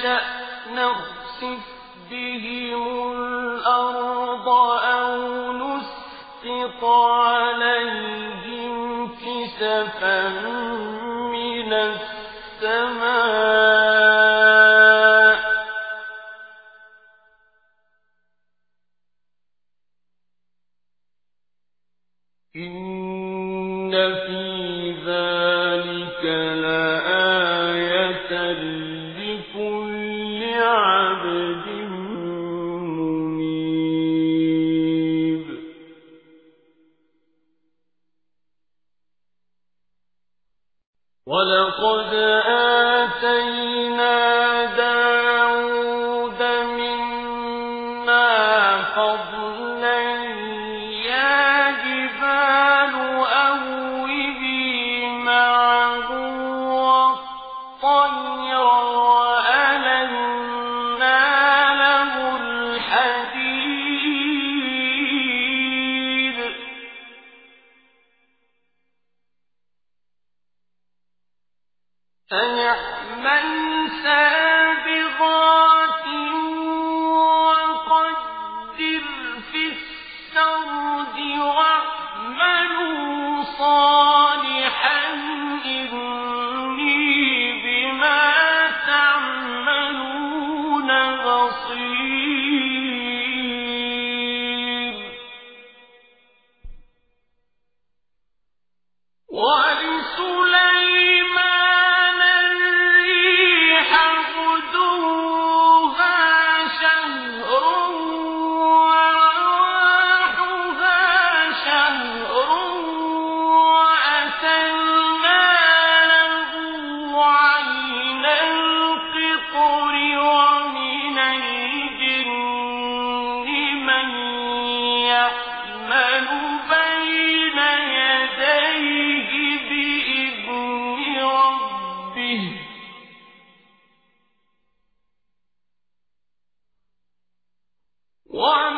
إنكم لفي One.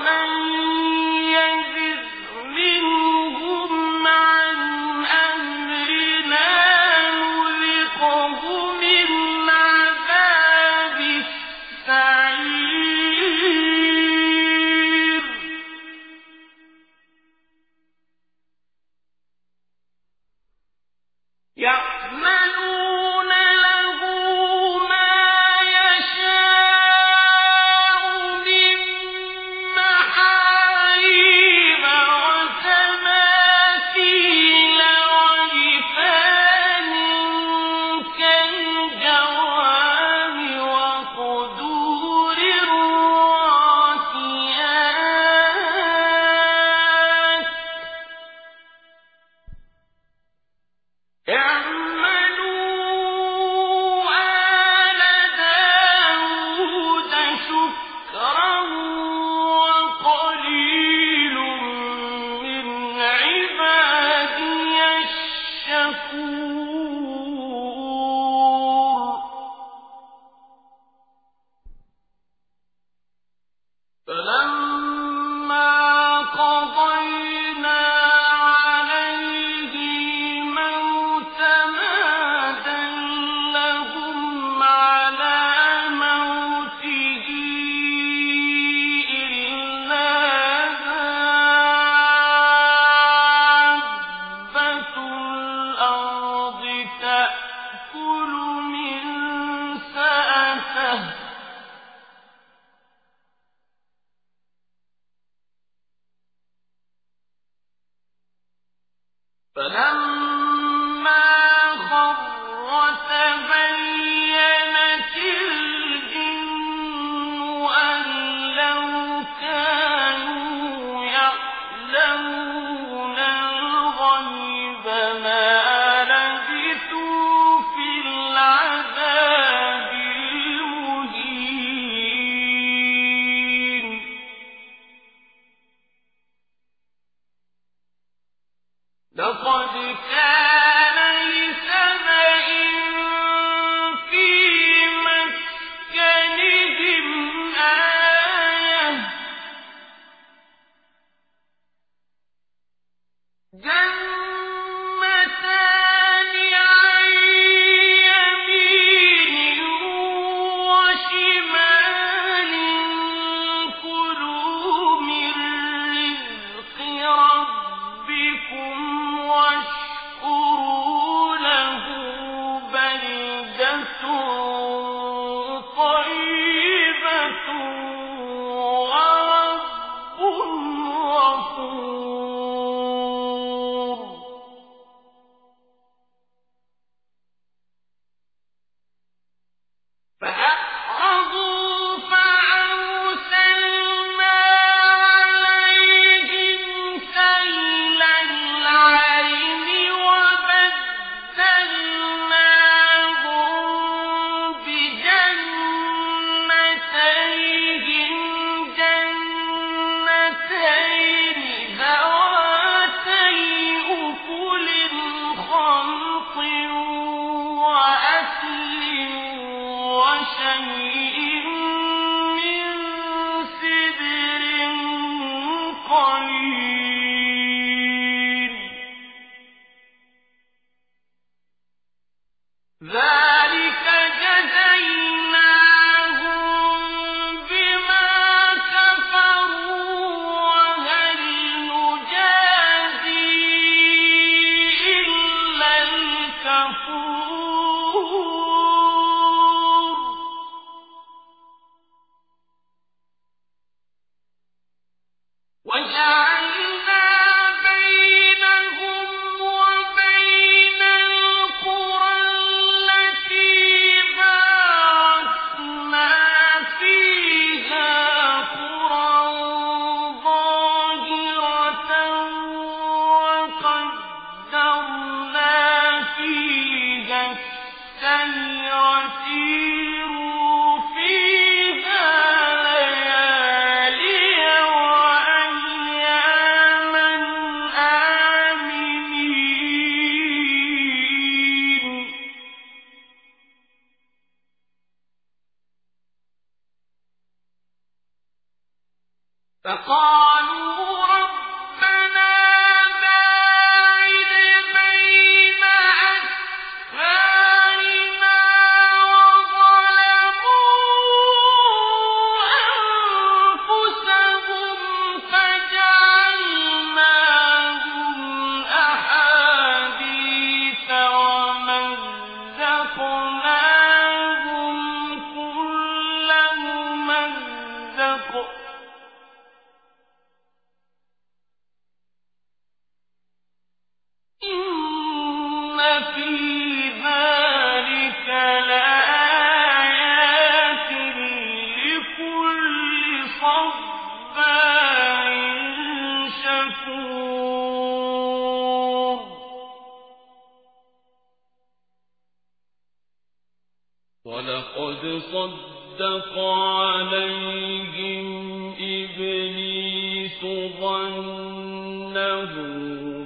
له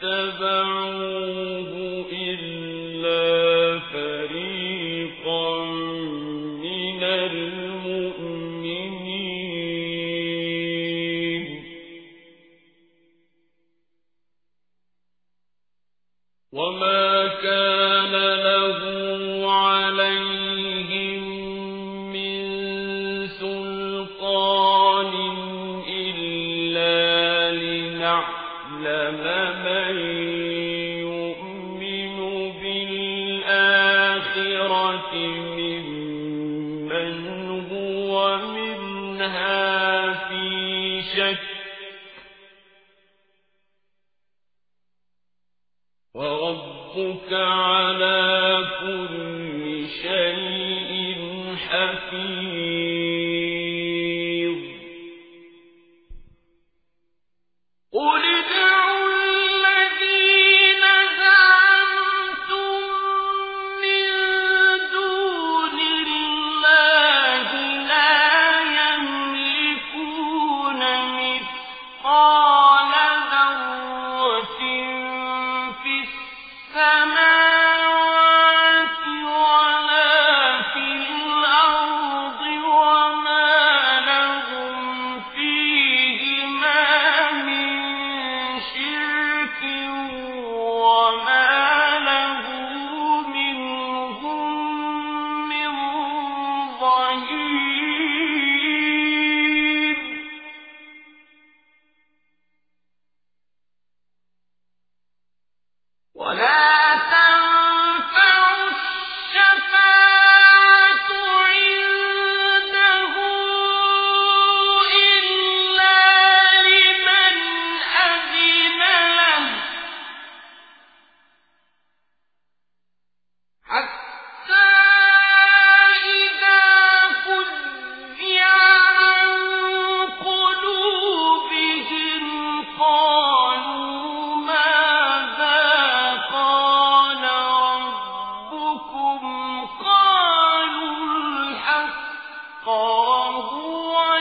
فاتبعوه. ربكم قالوا الحق وهو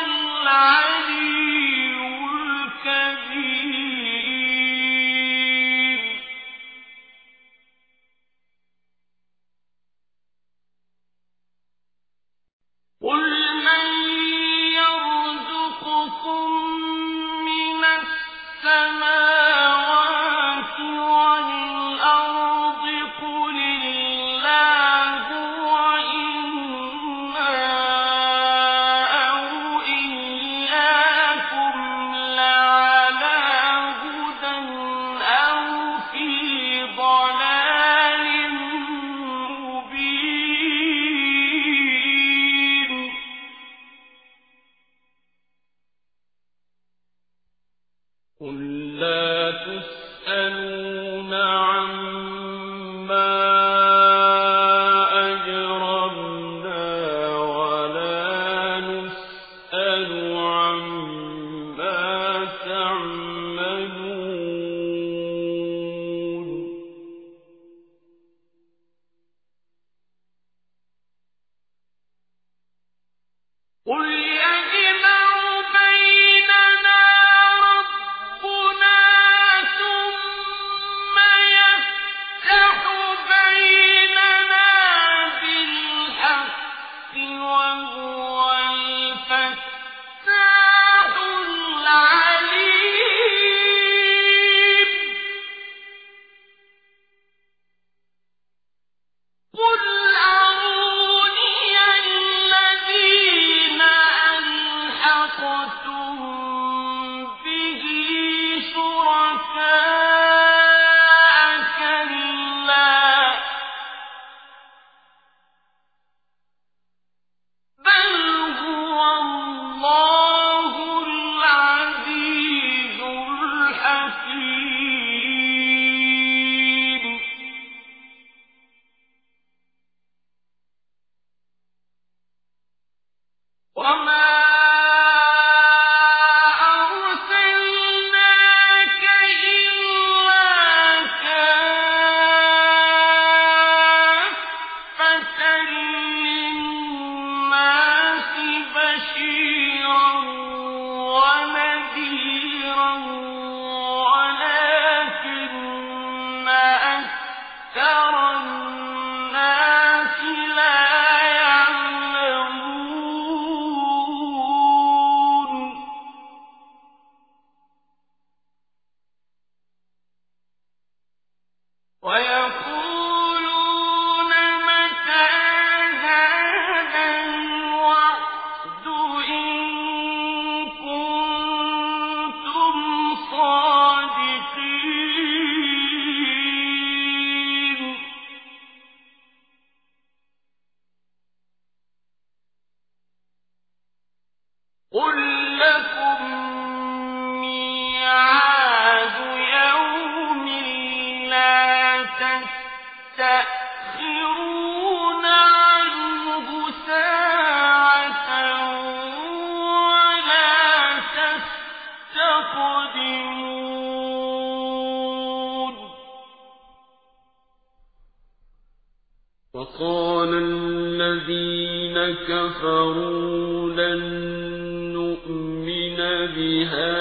الذين كفروا لن نؤمن بهذا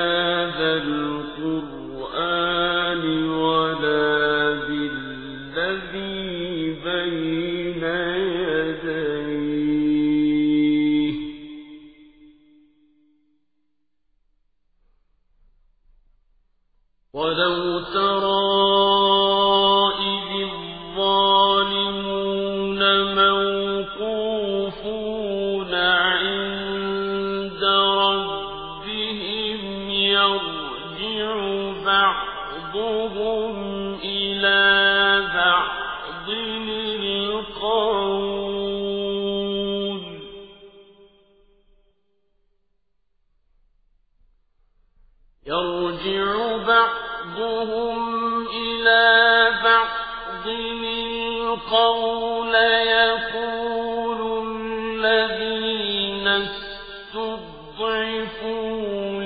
استضعفوا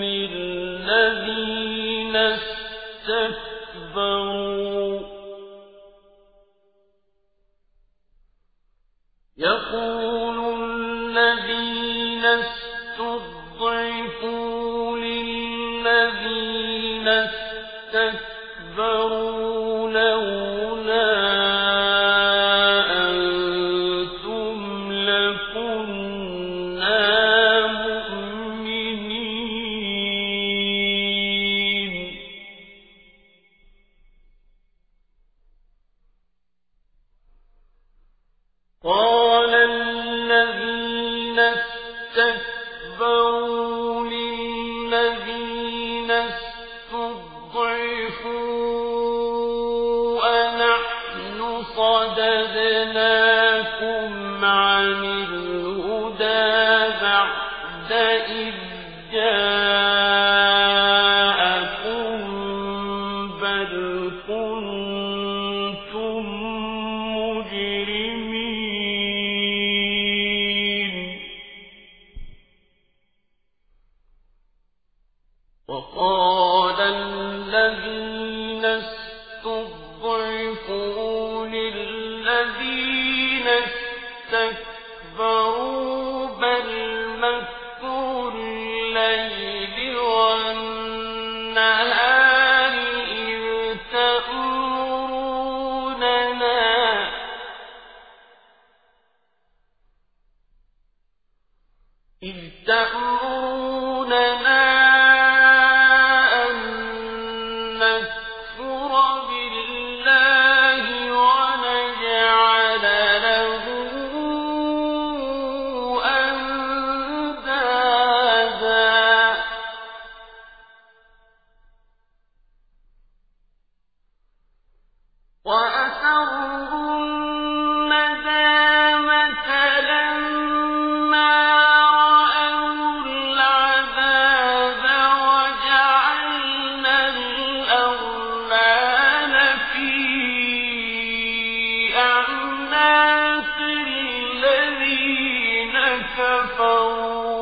كفروا.